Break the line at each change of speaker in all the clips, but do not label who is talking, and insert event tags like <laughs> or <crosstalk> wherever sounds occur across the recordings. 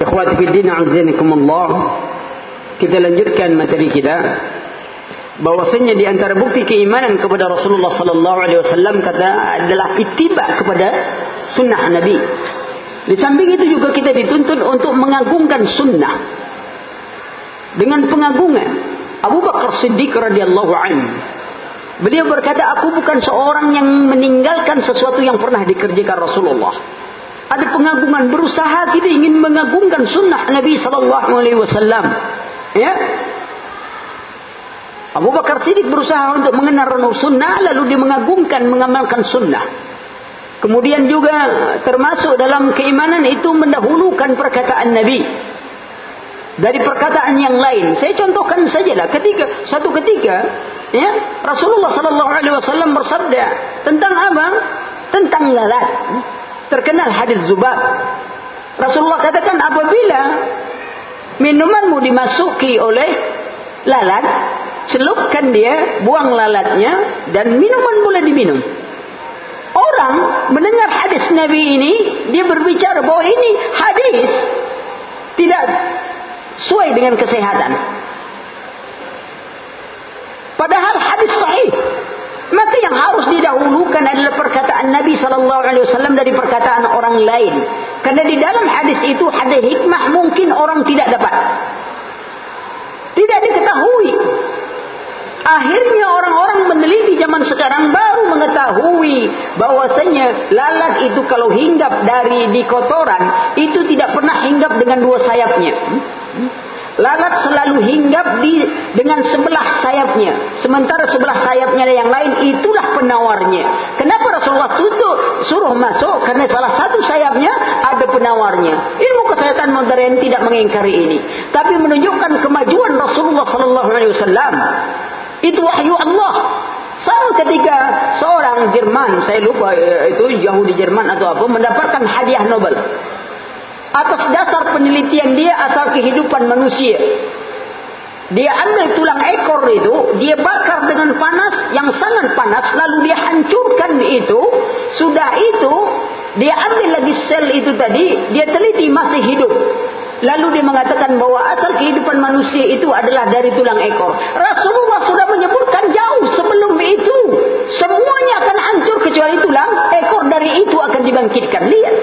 Ikhwati fi din azzakumullah. Kita lanjutkan materi kita. Bahwasanya di antara bukti keimanan kepada Rasulullah sallallahu alaihi wasallam kata adalah ittiba kepada sunnah Nabi. Di samping itu juga kita dituntut untuk mengagungkan sunnah. Dengan pengagungan Abu Bakar Siddiq radhiyallahu anhu Beliau berkata, aku bukan seorang yang meninggalkan sesuatu yang pernah dikerjakan Rasulullah. Ada pengagungan berusaha kita ingin mengagungkan sunnah Nabi sallallahu alaihi wasallam. Ya. Abu Bakar Siddiq berusaha untuk mengenal sunnah lalu dia mengagungkan mengamalkan sunnah. Kemudian juga termasuk dalam keimanan itu mendahulukan perkataan Nabi dari perkataan yang lain. Saya contohkan sajalah ketika satu ketika ya Rasulullah sallallahu alaihi wasallam bersabda tentang apa? Tentang lalat. Terkenal hadis Zubab. Rasulullah katakan apabila minumanmu dimasuki oleh lalat, celupkan dia, buang lalatnya dan minuman boleh diminum. Orang mendengar hadis Nabi ini, dia berbicara bahwa ini hadis tidak sesuai dengan kesehatan. Padahal hadis sahih. Maka yang harus didahulukan adalah perkataan Nabi sallallahu alaihi wasallam dari perkataan orang lain. Karena di dalam hadis itu ada hikmah mungkin orang tidak dapat. Tidak diketahui. Akhirnya orang-orang meneliti zaman sekarang baru mengetahui bahwasanya lalat itu kalau hinggap dari di kotoran itu tidak pernah hinggap dengan dua sayapnya. Lalat selalu hinggap di dengan sebelah sayapnya. Sementara sebelah sayapnya yang lain itulah penawarnya. Kenapa Rasulullah tutup suruh masuk? Karena salah satu sayapnya ada penawarnya. Ilmu kesehatan modern tidak mengingkari ini. Tapi menunjukkan kemajuan Rasulullah sallallahu alaihi wasallam. Itu wahyu Allah. Sama ketika seorang Jerman, saya lupa eh, itu Yahudi Jerman atau apa, mendapatkan hadiah Nobel atas dasar penelitian dia asal kehidupan manusia. Dia ambil tulang ekor itu, dia bakar dengan panas yang sangat panas, lalu dia hancurkan itu. Sudah itu, dia ambil lagi sel itu tadi, dia teliti masih hidup. Lalu dia mengatakan bahwa asal kehidupan manusia itu adalah dari tulang ekor. Rasulullah sudah menyebutkan jauh sebelum itu. Semuanya akan hancur kecuali tulang ekor dari itu akan dibangkitkan. Lihat.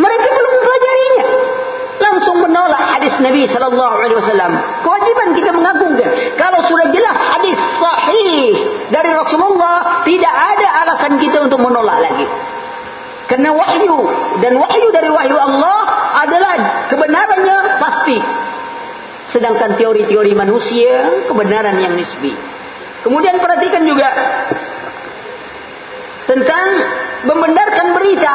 Mereka belum mempelajarinya. Langsung menolak hadis Nabi sallallahu alaihi wasallam. Kewajiban kita mengagungkan. Kalau sudah jelas hadis sahih dari Rasulullah, tidak ada alasan kita untuk menolak lagi. Karena wahyu dan wahyu dari wahyu Allah adalah kebenarannya pasti. Sedangkan teori-teori manusia kebenaran yang nisbi. Kemudian perhatikan juga tentang membenarkan berita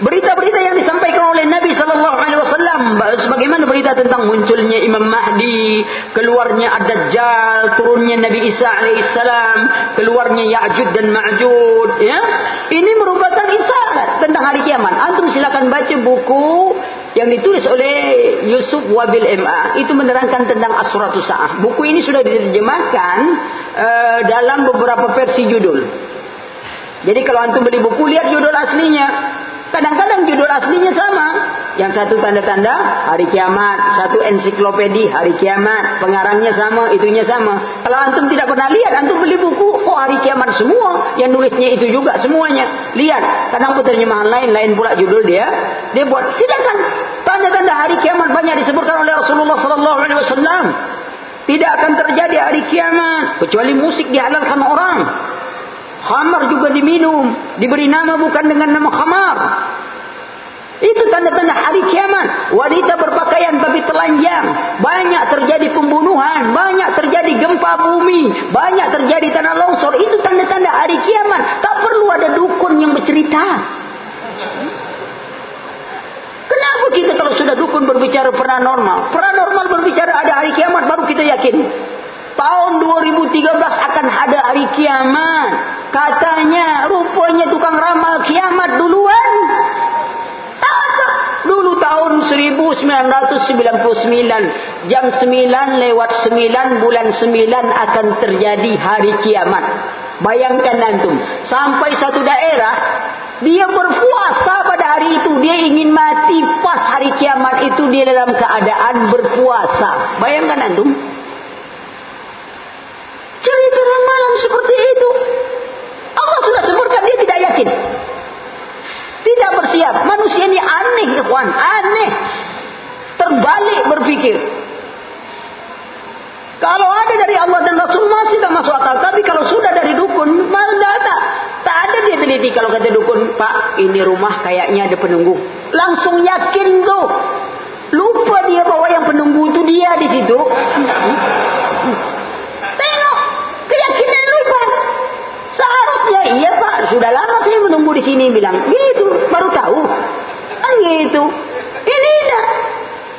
Berita-berita yang disampaikan oleh Nabi sallallahu alaihi wasallam sebagaimana berita tentang munculnya Imam Mahdi, keluarnya Ad-Dajjal, turunnya Nabi Isa alaihi salam, keluarnya Ya'juj dan Ma'juj, ya. Ini merupakan isyarat tentang hari kiamat. Antum silakan baca buku yang ditulis oleh Yusuf Wabil MA itu menerangkan tentang Asratus Sa'ah. Buku ini sudah diterjemahkan uh, dalam beberapa versi judul. Jadi kalau antum beli buku lihat judul aslinya. Kadang-kadang judul aslinya sama. Yang satu tanda-tanda hari kiamat, satu ensiklopedi hari kiamat, pengarangnya sama, itunya sama. Kalau antum tidak pernah lihat, antum beli buku, oh hari kiamat semua, yang nulisnya itu juga semuanya. Lihat, kadang pun terjemahan lain, lain pula judul dia. Dia buat, silakan. Tanda-tanda hari kiamat banyak disebutkan oleh Rasulullah sallallahu alaihi wasallam. Tidak akan terjadi hari kiamat kecuali musik dihalalkan orang. Khamar juga diminum. Diberi nama bukan dengan nama khamar. Itu tanda-tanda hari kiamat. Wanita berpakaian tapi telanjang. Banyak terjadi pembunuhan. Banyak terjadi gempa bumi. Banyak terjadi tanah longsor. Itu tanda-tanda hari kiamat. Tak perlu ada dukun yang bercerita. Kenapa kita kalau sudah dukun berbicara paranormal? Paranormal berbicara ada hari kiamat baru kita yakin tahun 2013 akan ada hari kiamat. Katanya rupanya tukang ramal kiamat duluan. Dulu tahun 1999 jam 9 lewat 9 bulan 9 akan terjadi hari kiamat. Bayangkan antum, sampai satu daerah dia berpuasa pada hari itu, dia ingin mati kiamat itu dia dalam keadaan berpuasa. Bayangkan antum. Kawan. Aneh. Terbalik berpikir. Kalau ada dari Allah dan Rasul masih tak masuk akal. Tapi kalau sudah dari dukun, malah tak. Tak ada dia teliti kalau kata dukun, Pak, ini rumah kayaknya ada penunggu. Langsung yakin tu. Lupa dia bahawa yang penunggu itu dia di situ. Tengok. Keyakinan lupa. Seharusnya, iya Pak, sudah lama saya menunggu di sini. Bilang, gitu. Baru tahu. Kan gitu. Ini tidak.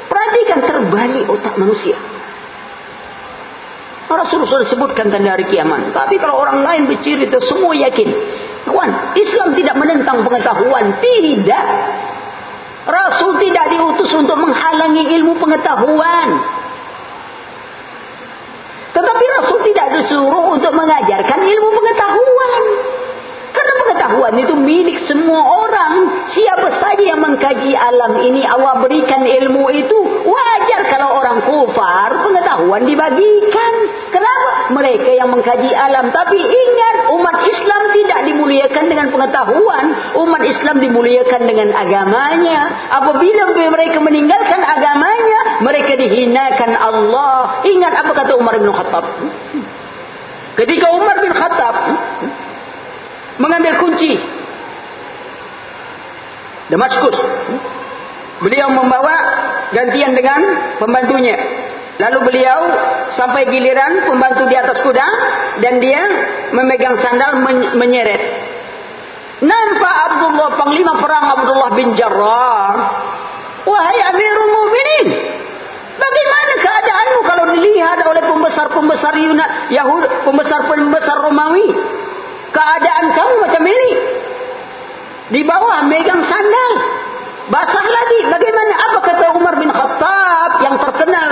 Perhatikan terbalik otak manusia. Rasul sudah sebutkan tanda hari kiamat. Tapi kalau orang lain bercerita semua yakin. Kawan, Islam tidak menentang pengetahuan. Tidak. Rasul tidak diutus untuk menghalangi ilmu pengetahuan. Tetapi Rasul tidak disuruh untuk mengajarkan ilmu pengetahuan. Pengetahuan itu milik semua orang. Siapa saja yang mengkaji alam ini Allah berikan ilmu itu. Wajar kalau orang kufar pengetahuan dibagikan. Kenapa? Mereka yang mengkaji alam. Tapi ingat umat Islam tidak dimuliakan dengan pengetahuan. Umat Islam dimuliakan dengan agamanya. Apabila mereka meninggalkan agamanya. Mereka dihinakan Allah. Ingat apa kata Umar bin Khattab. Ketika Umar bin Khattab mengambil kunci Damaskus. Beliau membawa gantian dengan pembantunya. Lalu beliau sampai giliran pembantu di atas kuda dan dia memegang sandal menyeret. Nampak Abdullah panglima perang Abdullah bin Jarrah. Wahai Amirul Mukminin, bagaimana keadaanmu kalau dilihat oleh pembesar-pembesar Yahudi, pembesar-pembesar Romawi? Keadaan kamu macam ini. Di bawah megang sandal. Basah lagi. Bagaimana? Apa kata Umar bin Khattab yang terkenal.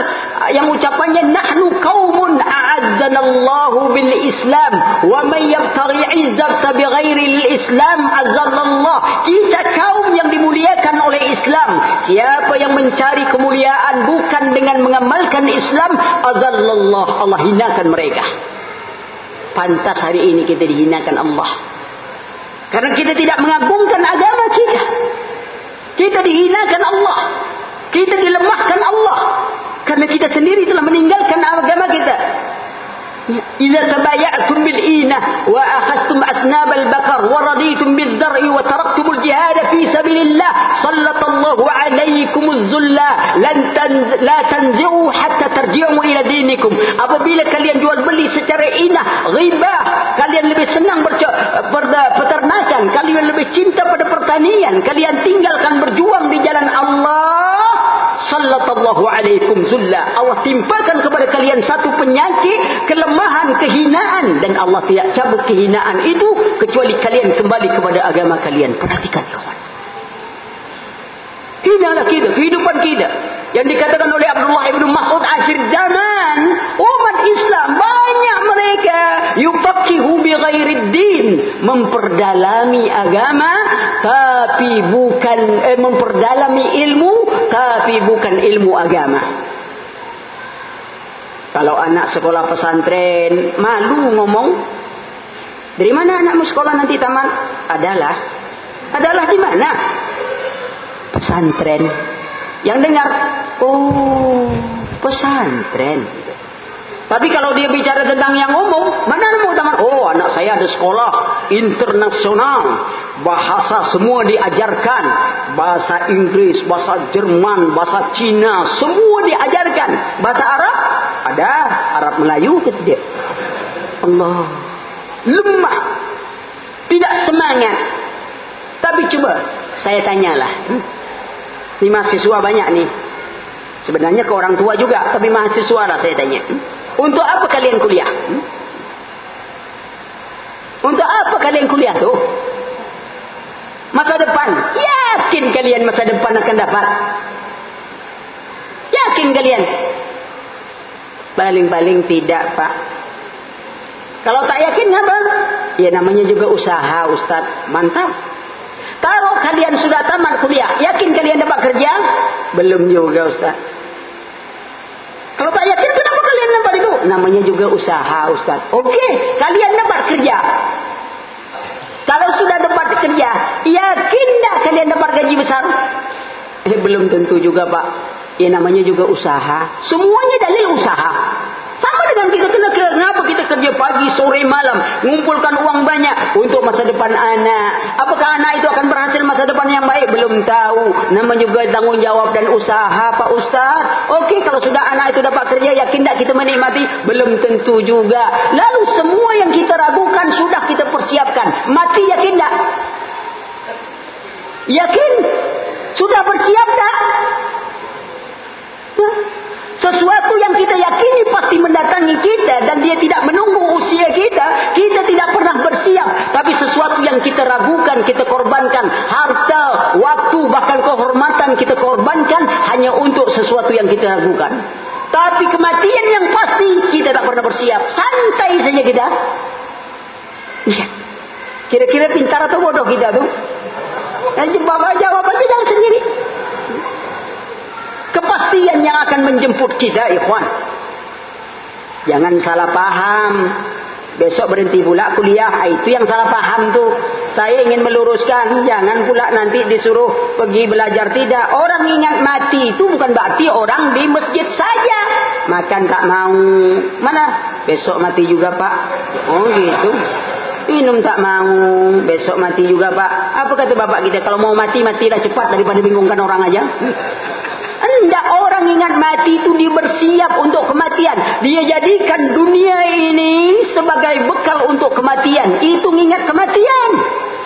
Yang ucapannya. Nahnu kaumun a'azzanallahu bil Islam. Wa man yabtari izzata bi ghairi Islam azzanallah. Kita kaum yang dimuliakan oleh Islam. Siapa yang mencari kemuliaan bukan dengan mengamalkan Islam. Azzanallah. Allah hinakan mereka pantas hari ini kita dihinakan Allah. Karena kita tidak mengagungkan agama kita. Kita dihinakan Allah. Kita dilemahkan Allah. Karena kita sendiri telah meninggalkan agama kita. إذا تبايعتم بالإينة وأخذتم أسناب البقر ورضيتم بالزرع وتركتم الجهاد في سبيل الله سلط الله عليكم الزلة لن تنز... لا تنزعوا حتى ترجعوا إلى دينكم apabila kalian jual beli secara inah ghibah kalian lebih senang peternakan kalian lebih cinta pada pertanian kalian tinggalkan berjuang di jalan Allah sallallahu alaikum zulla. Allah timpakan kepada kalian satu penyakit kelemahan kehinaan. Dan Allah tidak cabut kehinaan itu kecuali kalian kembali kepada agama kalian. Perhatikan kawan inilah kita kehidupan kita. Yang dikatakan oleh Abdullah ibn Mas'ud akhir zaman umat Islam banyak mereka yufaqihu bi ghairid din. Memperdalami agama tapi bukan eh, memperdalami ilmu tapi bukan ilmu agama. Kalau anak sekolah pesantren malu ngomong. Dari mana anakmu sekolah nanti tamat adalah. Adalah di mana? Pesantren. Yang dengar oh pesantren tapi kalau dia bicara tentang yang umum, mana mau tamat? Oh, anak saya ada sekolah internasional. Bahasa semua diajarkan. Bahasa Inggris, bahasa Jerman, bahasa Cina, semua diajarkan. Bahasa Arab? Ada. Arab Melayu ke tidak? Allah. Lemah. Tidak semangat. Tapi coba, saya tanyalah. Ini mahasiswa banyak nih. Sebenarnya ke orang tua juga, tapi mahasiswa lah saya tanya. Hmm? Untuk apa kalian kuliah? Hmm? Untuk apa kalian kuliah tu? Masa depan. Yakin kalian masa depan akan dapat? Yakin kalian? Paling-paling tidak, Pak. Kalau tak yakin, apa? Ya namanya juga usaha, Ustaz. Mantap. Kalau kalian sudah tamat kuliah, yakin kalian dapat kerja? Belum juga Ustaz. Kalau tak yakin Namanya juga usaha Ustaz. Okey, kalian dapat kerja. Kalau sudah dapat kerja, yakin tak kalian dapat gaji besar? Eh belum tentu juga Pak. Ya namanya juga usaha. Semuanya dalil usaha. Sama dengan kita kena ke, kenapa kita kerja pagi, sore, malam, mengumpulkan uang banyak untuk masa depan anak. Apakah anak itu akan berhasil masa depan yang baik? Belum tahu. Nama juga tanggungjawab dan usaha Pak Ustaz. Okey, kalau sudah anak itu dapat kerja, yakin tak kita menikmati? Belum tentu juga. Lalu semua yang kita ragukan sudah kita persiapkan. Mati yakin tak? Yakin? Sudah bersiap tak? Ya. Sesuatu yang kita yakini pasti mendatangi kita dan dia tidak menunggu usia kita, kita tidak pernah bersiap. Tapi sesuatu yang kita ragukan, kita korbankan, harta, waktu, bahkan kehormatan kita korbankan hanya untuk sesuatu yang kita ragukan. Tapi kematian yang pasti kita tak pernah bersiap. Santai saja kita. Ya. Kira-kira pintar atau bodoh kita tu? Dan jawab jawabannya jangan sendiri kepastian yang akan menjemput kita ikhwan. Jangan salah paham besok berhenti pula kuliah. Ah, itu yang salah paham tu. Saya ingin meluruskan jangan pula nanti disuruh pergi belajar tidak. Orang ingat mati itu bukan berarti orang di masjid saja. Makan tak mau. Mana? Besok mati juga pak. Oh gitu. Minum tak mau. Besok mati juga pak. Apa kata bapak kita? Kalau mau mati matilah cepat daripada bingungkan orang aja hendak orang ingat mati itu dia bersiap untuk kematian. Dia jadikan dunia ini sebagai bekal untuk kematian. Itu ingat kematian.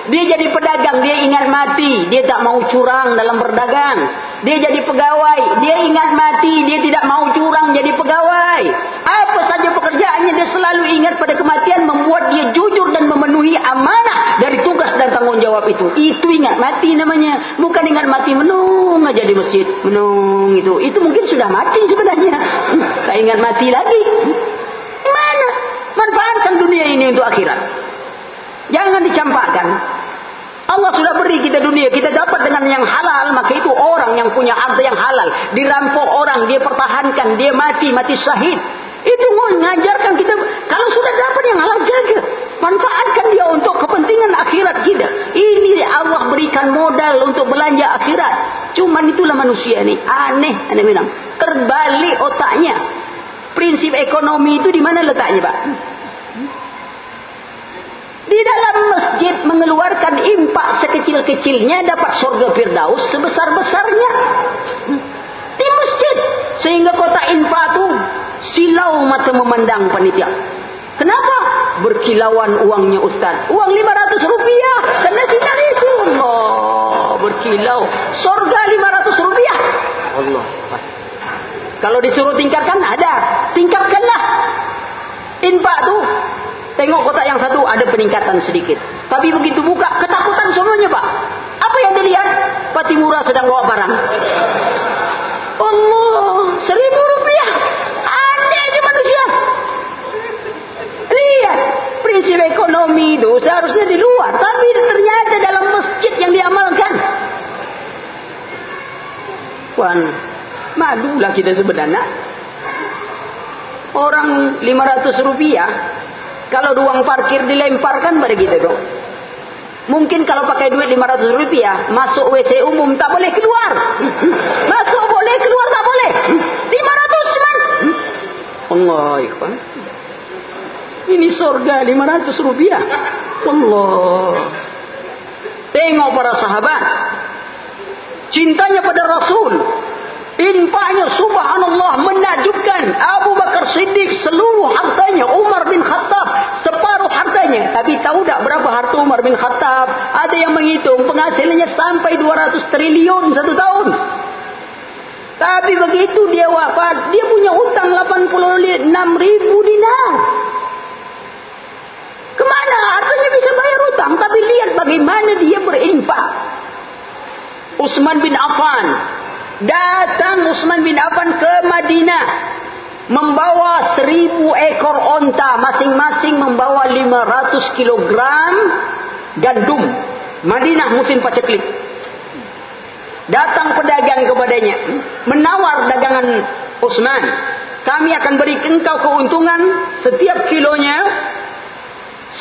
Dia jadi pedagang, dia ingat mati. Dia tak mau curang dalam berdagang. Dia jadi pegawai, dia ingat mati. Dia tidak mau curang jadi pegawai. Apa saja pekerjaannya, dia selalu ingat pada kematian. Membuat dia jujur memenuhi amanah dari tugas dan tanggungjawab itu. Itu ingat mati namanya. Bukan ingat mati menung aja di masjid. Menung itu. Itu mungkin sudah mati sebenarnya. <laughs> Tak ingat mati lagi. Mana? Manfaatkan dunia ini untuk akhirat. Jangan dicampakkan. Allah sudah beri kita dunia, kita dapat dengan yang halal, maka itu orang yang punya harta yang halal. Dirampok orang, dia pertahankan, dia mati, mati syahid. Itu mengajarkan kita, kalau sudah dapat yang halal, jaga. Manfaatkan dia untuk kepentingan akhirat kita. Ini Allah berikan modal untuk belanja akhirat. Cuma itulah manusia ini. Aneh, aneh bilang. Terbalik otaknya. Prinsip ekonomi itu di mana letaknya, Pak? Di dalam masjid mengeluarkan impak sekecil-kecilnya dapat surga firdaus sebesar-besarnya. Di masjid. Sehingga kota impak itu silau mata memandang panitia. Kenapa? Berkilauan uangnya Ustaz. Uang 500 rupiah. Kena sinar itu. Allah. Berkilau. Surga 500 rupiah. Allah. Kalau disuruh tingkatkan, ada. Tingkatkanlah. Impak tu Tengok kotak yang satu ada peningkatan sedikit. Tapi begitu buka, ketakutan semuanya pak. Apa yang dilihat? Patimura sedang bawa barang. Allah, seribu rupiah. Anehnya manusia. Lihat, prinsip ekonomi itu seharusnya di luar. Tapi ternyata dalam masjid yang diamalkan. Wan, madulah kita sebenarnya. Orang 500 rupiah kalau ruang parkir dilemparkan pada kita tu. Mungkin kalau pakai duit 500 rupiah, masuk WC umum tak boleh keluar. <laughs> Masuk boleh, keluar tak boleh. 500 man. Allah ikhwan. Ini surga 500 rupiah. Allah. Tengok para sahabat. Cintanya pada Rasul. Infaknya subhanallah menakjubkan Abu Bakar Siddiq seluruh hartanya Umar bin Khattab separuh hartanya tapi tahu tak berapa harta Umar bin Khattab ada yang menghitung penghasilannya sampai 200 triliun satu tahun tapi begitu dia wafat dia punya hutang 86 ribu dinar. Kemana? Hartanya bisa bayar hutang tapi lihat bagaimana dia berinfak. Utsman bin Affan. Datang Utsman bin Affan ke Madinah. Membawa seribu ekor onta masing-masing membawa lima ratus kilogram gandum. Madinah musim paceklik Datang pedagang kepadanya. Menawar dagangan Utsman. Kami akan beri engkau keuntungan setiap kilonya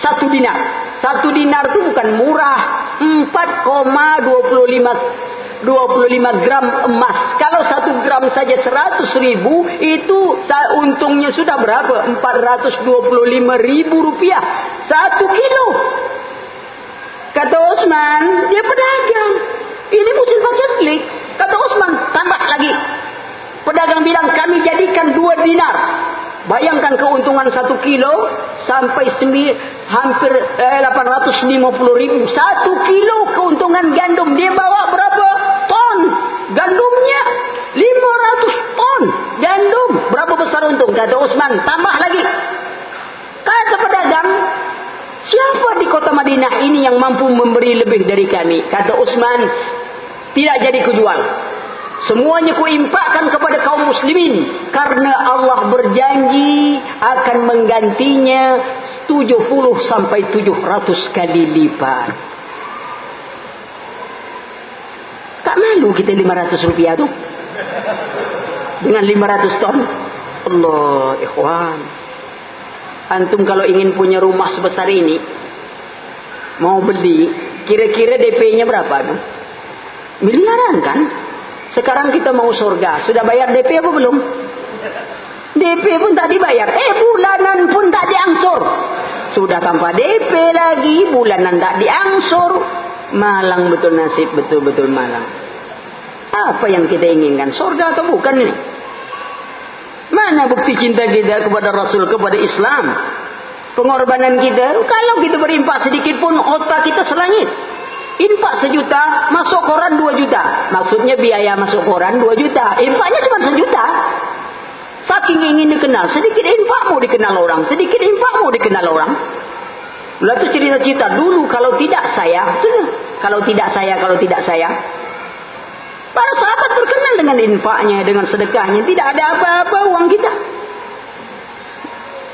satu dinar. Satu dinar itu bukan murah. 4,25 25 gram emas. Kalau satu gram saja 100 ribu, itu untungnya sudah berapa? 425 ribu rupiah. Satu kilo. Kata Osman, dia pedagang. Ini musim paceklik. Kata Osman, tambah lagi. Pedagang bilang, kami jadikan dua dinar. Bayangkan keuntungan satu kilo sampai hampir eh, 850 ribu. Satu kilo keuntungan gandum. Dia bawa berapa ton? Gandumnya 500 ton gandum. Berapa besar untung? Kata Usman, tambah lagi. Kata pedagang, siapa di kota Madinah ini yang mampu memberi lebih dari kami? Kata Usman, tidak jadi kujual. Semuanya kuimpakkan kepada kaum muslimin. Karena Allah berjanji akan menggantinya 70 sampai 700 kali lipat. Tak malu kita 500 rupiah tu? Dengan 500 ton? Allah, ikhwan. Antum kalau ingin punya rumah sebesar ini. Mau beli. Kira-kira DP-nya berapa tu? Miliaran kan? Sekarang kita mau surga. Sudah bayar DP apa belum? DP pun tak dibayar. Eh bulanan pun tak diangsur. Sudah tanpa DP lagi. Bulanan tak diangsur. Malang betul nasib. Betul-betul malang. Apa yang kita inginkan? Surga atau bukan ini? Mana bukti cinta kita kepada Rasul, kepada Islam? Pengorbanan kita. Kalau kita berimpak sedikit pun otak kita selangit. Infak sejuta, masuk koran dua juta. Maksudnya biaya masuk koran dua juta. Infaknya cuma sejuta. Saking ingin dikenal. Sedikit infakmu dikenal orang. Sedikit infakmu dikenal orang. Lalu cerita-cerita dulu kalau tidak saya. Kalau tidak saya, kalau tidak saya. Para sahabat terkenal dengan infaknya, dengan sedekahnya. Tidak ada apa-apa uang kita.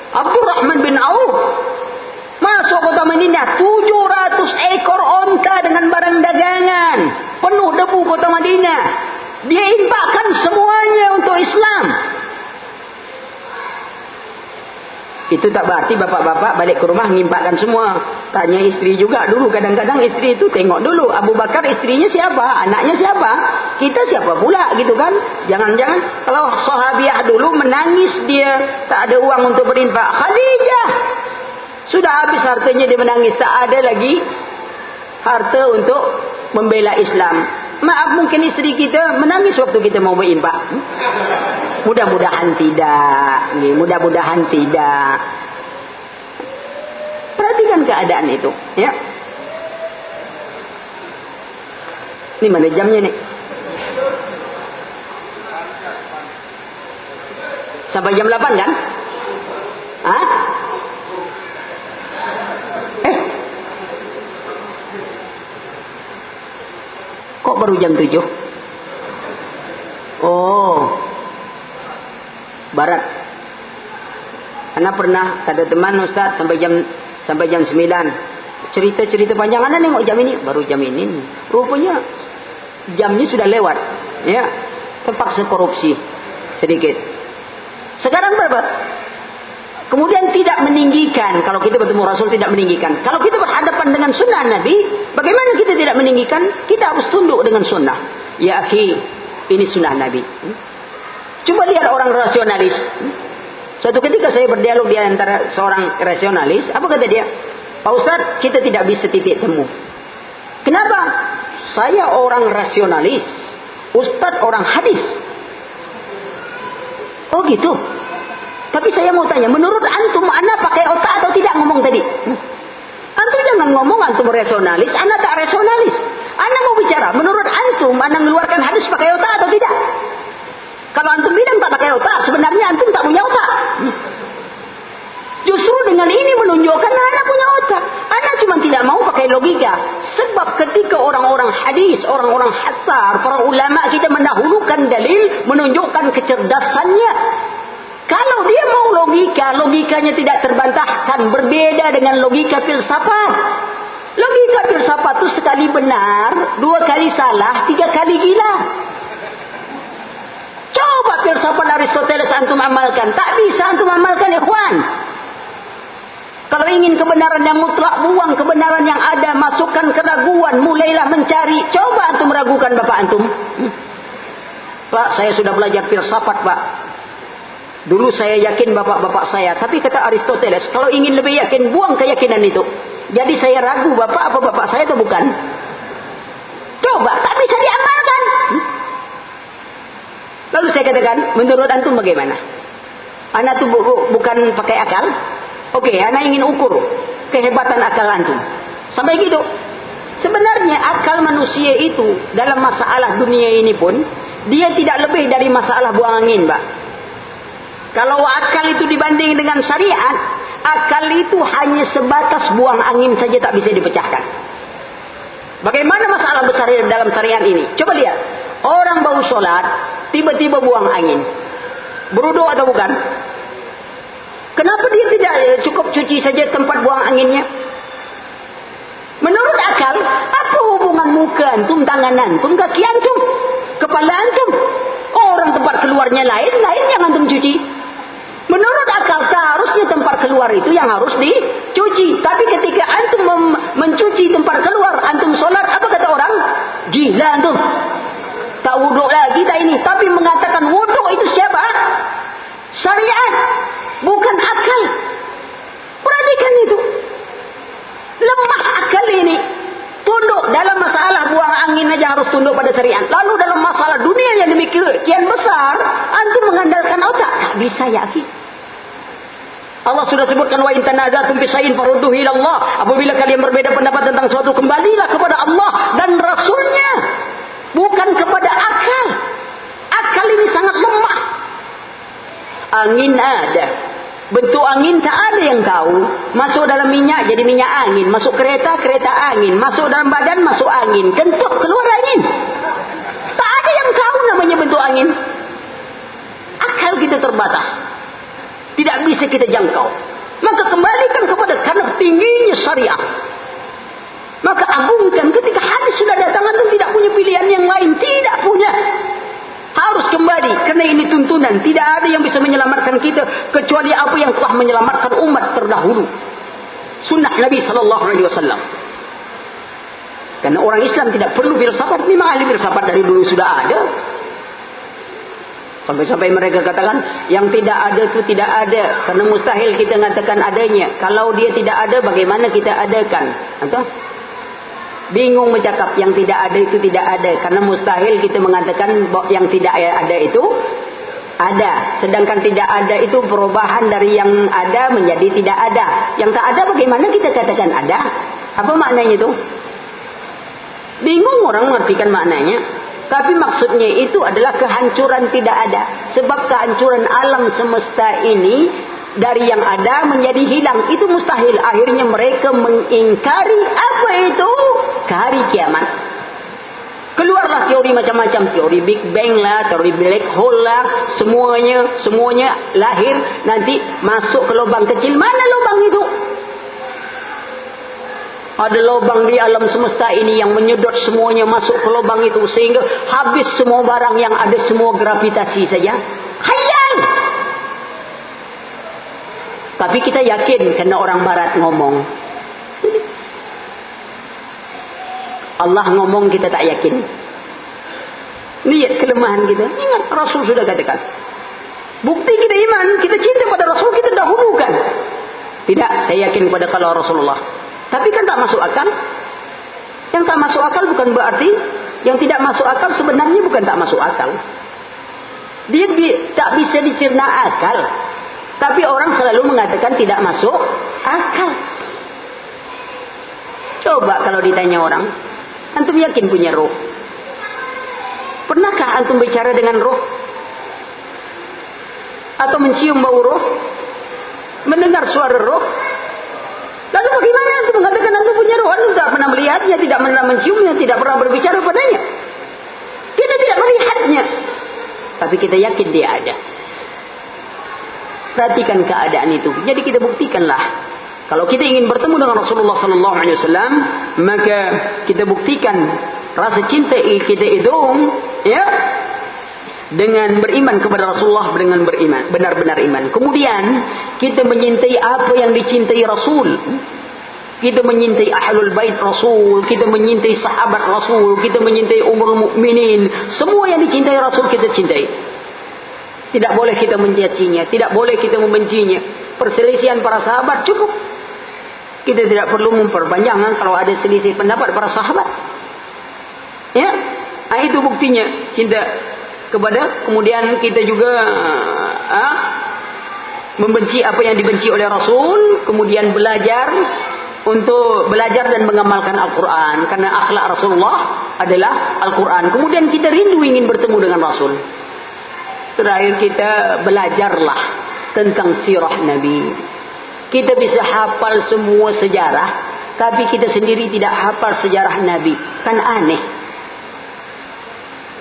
Abdurrahman bin Auf Masuk kota Madinah 700 ekor onta dengan barang dagangan. Penuh debu kota Madinah. Dia infakkan semuanya untuk Islam. Itu tak berarti bapak-bapak balik ke rumah mengimpakkan semua. Tanya istri juga dulu. Kadang-kadang istri itu tengok dulu. Abu Bakar istrinya siapa? Anaknya siapa? Kita siapa pula gitu kan? Jangan-jangan kalau sahabiah dulu menangis dia tak ada uang untuk berinfak. Khadijah sudah habis hartanya dia menangis. Tak ada lagi harta untuk membela Islam. Maaf mungkin istri kita menangis waktu kita mau berimpak. Mudah-mudahan tidak. Mudah-mudahan tidak. Perhatikan keadaan itu. Ya. Ini mana jamnya nih? Sampai jam 8 kan? Hah? Kok baru jam 7? Oh. Barat. Karena pernah kata teman Ustaz sampai jam sampai jam 9. Cerita-cerita panjang Anda nengok jam ini, baru jam ini. Rupanya jamnya sudah lewat. Ya. Terpaksa korupsi sedikit. Sekarang berapa? Kemudian tidak meninggikan. Kalau kita bertemu Rasul tidak meninggikan. Kalau kita berhadapan dengan sunnah Nabi. Bagaimana kita tidak meninggikan? Kita harus tunduk dengan sunnah. Ya akhi. Ini sunnah Nabi. Hmm? Coba lihat orang rasionalis. Hmm? Suatu ketika saya berdialog di antara seorang rasionalis. Apa kata dia? Pak Ustaz kita tidak bisa titik temu. Kenapa? Saya orang rasionalis. Ustaz orang hadis. Oh gitu. Tapi saya mau tanya, menurut antum anda pakai otak atau tidak ngomong tadi? Antum jangan ngomong antum rasionalis, anda tak rasionalis. Anda mau bicara, menurut antum anda mengeluarkan hadis pakai otak atau tidak? Kalau antum bilang tak pakai otak, sebenarnya antum tak punya otak. Justru dengan ini menunjukkan anda punya otak. Anda cuma tidak mau pakai logika. Sebab ketika orang-orang hadis, orang-orang hasar, para ulama kita mendahulukan dalil, menunjukkan kecerdasannya. Kalau dia mau logika, logikanya tidak terbantahkan. Berbeda dengan logika filsafat. Logika filsafat itu sekali benar, dua kali salah, tiga kali gila. Coba filsafat Aristoteles antum amalkan. Tak bisa antum amalkan, ikhwan. Kalau ingin kebenaran yang mutlak, buang kebenaran yang ada, masukkan keraguan, mulailah mencari. Coba antum ragukan bapak antum. Hmm. Pak, saya sudah belajar filsafat, Pak. Dulu saya yakin bapak-bapak saya. Tapi kata Aristoteles, kalau ingin lebih yakin, buang keyakinan itu. Jadi saya ragu bapak apa bapak saya itu bukan. Coba, tak bisa diamalkan. Lalu saya katakan, menurut antum bagaimana? Anak itu bukan pakai akal? Oke, okay, anak ingin ukur kehebatan akal antum. Sampai gitu. Sebenarnya akal manusia itu dalam masalah dunia ini pun dia tidak lebih dari masalah buang angin, Pak. Kalau akal itu dibanding dengan syariat, akal itu hanya sebatas buang angin saja tak bisa dipecahkan. Bagaimana masalah besar dalam syariat ini? Coba lihat. Orang baru sholat, tiba-tiba buang angin. Berudu atau bukan? Kenapa dia tidak cukup cuci saja tempat buang anginnya? Menurut akal, apa hubungan muka antum, tangan antum, kaki antum? kepala antum. Orang tempat keluarnya lain, lain yang antum cuci. Menurut akal seharusnya tempat keluar itu yang harus dicuci. Tapi ketika antum mencuci tempat keluar, antum solat, apa kata orang? Gila antum. Tak wuduk lagi tak ini. Tapi mengatakan wuduk itu siapa? Syariat. Bukan akal. Perhatikan itu. Lemah akal ini tunduk dalam masalah buang angin aja harus tunduk pada syariat. Lalu dalam masalah dunia yang demikian besar, antum mengandalkan otak. Tak bisa ya. Allah sudah sebutkan wa in tanazatum fi shay'in farudduhu ila Allah. Apabila kalian berbeda pendapat tentang suatu, kembalilah kepada Allah dan Rasulnya. Bukan kepada akal. Akal ini sangat lemah. Angin ada, Bentuk angin tak ada yang tahu. Masuk dalam minyak jadi minyak angin. Masuk kereta, kereta angin. Masuk dalam badan, masuk angin. Kentuk keluar angin. Tak ada yang tahu namanya bentuk angin. Akal kita terbatas. Tidak bisa kita jangkau. Maka kembalikan kepada karena tingginya syariah. Maka agungkan ketika hadis sudah datang. Itu tidak punya pilihan yang lain. Tidak punya harus kembali kerana ini tuntunan tidak ada yang bisa menyelamatkan kita kecuali apa yang telah menyelamatkan umat terdahulu sunnah Nabi sallallahu alaihi wasallam karena orang Islam tidak perlu filsafat memang ahli filsafat dari dulu sudah ada sampai-sampai mereka katakan yang tidak ada itu tidak ada. Karena mustahil kita mengatakan adanya. Kalau dia tidak ada bagaimana kita adakan? Atau? Bingung bercakap yang tidak ada itu tidak ada. Karena mustahil kita mengatakan yang tidak ada itu ada. Sedangkan tidak ada itu perubahan dari yang ada menjadi tidak ada. Yang tak ada bagaimana kita katakan ada? Apa maknanya itu? Bingung orang mengertikan maknanya tapi maksudnya itu adalah kehancuran tidak ada. Sebab kehancuran alam semesta ini dari yang ada menjadi hilang. Itu mustahil. Akhirnya mereka mengingkari apa itu? Hari kiamat. Keluarlah teori macam-macam. Teori big bang lah teori black hole lah. Semuanya semuanya lahir. Nanti masuk ke lubang kecil. Mana lubang itu ada lubang di alam semesta ini yang menyedot semuanya masuk ke lubang itu sehingga habis semua barang yang ada semua gravitasi saja hayal tapi kita yakin kerana orang barat ngomong Allah ngomong kita tak yakin. Lihat kelemahan kita. Ingat Rasul sudah katakan. Bukti kita iman, kita cinta pada Rasul, kita dahulukan. Tidak, saya yakin kepada kalau Rasulullah. Tapi kan tak masuk akal. Yang tak masuk akal bukan berarti yang tidak masuk akal sebenarnya bukan tak masuk akal. Dia di, tak bisa dicerna akal. Tapi orang selalu mengatakan tidak masuk akal. Coba kalau ditanya orang, Antum yakin punya roh? Pernahkah antum bicara dengan roh? Atau mencium bau roh? Mendengar suara roh? Lalu bagaimana antum mengatakan antum punya roh? Antum tidak pernah melihatnya, tidak pernah menciumnya, tidak pernah berbicara padanya. Kita tidak melihatnya. Tapi kita yakin dia ada. Perhatikan keadaan itu. Jadi kita buktikanlah Kalau kita ingin bertemu dengan Rasulullah sallallahu alaihi wasallam, maka kita buktikan rasa cinta kita itu ya dengan beriman kepada Rasulullah dengan beriman, benar-benar iman. Kemudian kita menyintai apa yang dicintai Rasul. Kita menyintai ahlul bait Rasul, kita menyintai sahabat Rasul, kita menyintai umur mukminin, semua yang dicintai Rasul kita cintai. Tidak boleh kita mencacinya, tidak boleh kita membencinya. Perselisihan para sahabat cukup kita tidak perlu memperpanjang kalau ada selisih pendapat para sahabat. Ya, nah, itu buktinya cinta kepada. Kemudian kita juga ah, membenci apa yang dibenci oleh Rasul. Kemudian belajar untuk belajar dan mengamalkan Al-Quran. Karena akhlak Rasulullah adalah Al-Quran. Kemudian kita rindu ingin bertemu dengan Rasul. Terakhir kita belajarlah tentang sirah Nabi. Kita bisa hafal semua sejarah. Tapi kita sendiri tidak hafal sejarah Nabi. Kan aneh.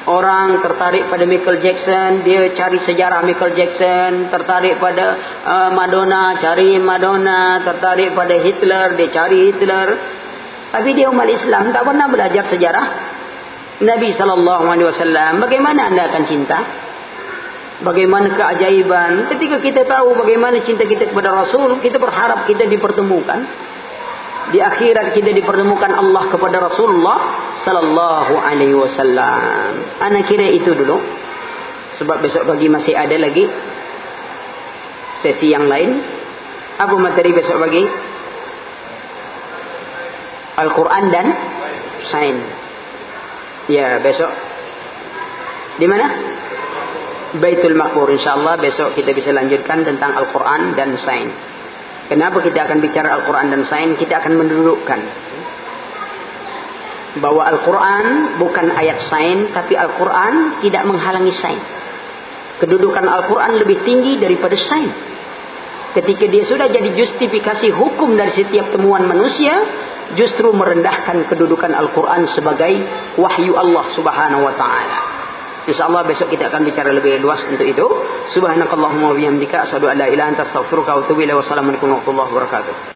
Orang tertarik pada Michael Jackson. Dia cari sejarah Michael Jackson. Tertarik pada uh, Madonna. Cari Madonna. Tertarik pada Hitler. Dia cari Hitler. Tapi dia umat Islam. Tak pernah belajar sejarah. Nabi SAW. Bagaimana anda akan cinta? Bagaimana keajaiban ketika kita tahu bagaimana cinta kita kepada Rasul, kita berharap kita dipertemukan. Di akhirat kita dipertemukan Allah kepada Rasulullah sallallahu alaihi wasallam. Ana kira itu dulu. Sebab besok pagi masih ada lagi sesi yang lain. Apa materi besok pagi? Al-Quran dan Sains. Ya, besok. Di mana? Baitul Maqbur insyaallah besok kita bisa lanjutkan tentang Al-Qur'an dan sains. Kenapa kita akan bicara Al-Qur'an dan sains? Kita akan mendudukkan bahwa Al-Qur'an bukan ayat sains tapi Al-Qur'an tidak menghalangi sains. Kedudukan Al-Qur'an lebih tinggi daripada sains. Ketika dia sudah jadi justifikasi hukum dari setiap temuan manusia, justru merendahkan kedudukan Al-Qur'an sebagai wahyu Allah Subhanahu wa taala. InsyaAllah besok kita akan bicara lebih luas untuk itu. Subhanakallahumma wa bihamdika. Asyadu an la ilaha anta astaghfiruka wa atubu ilaih. Wassalamualaikum warahmatullahi wabarakatuh.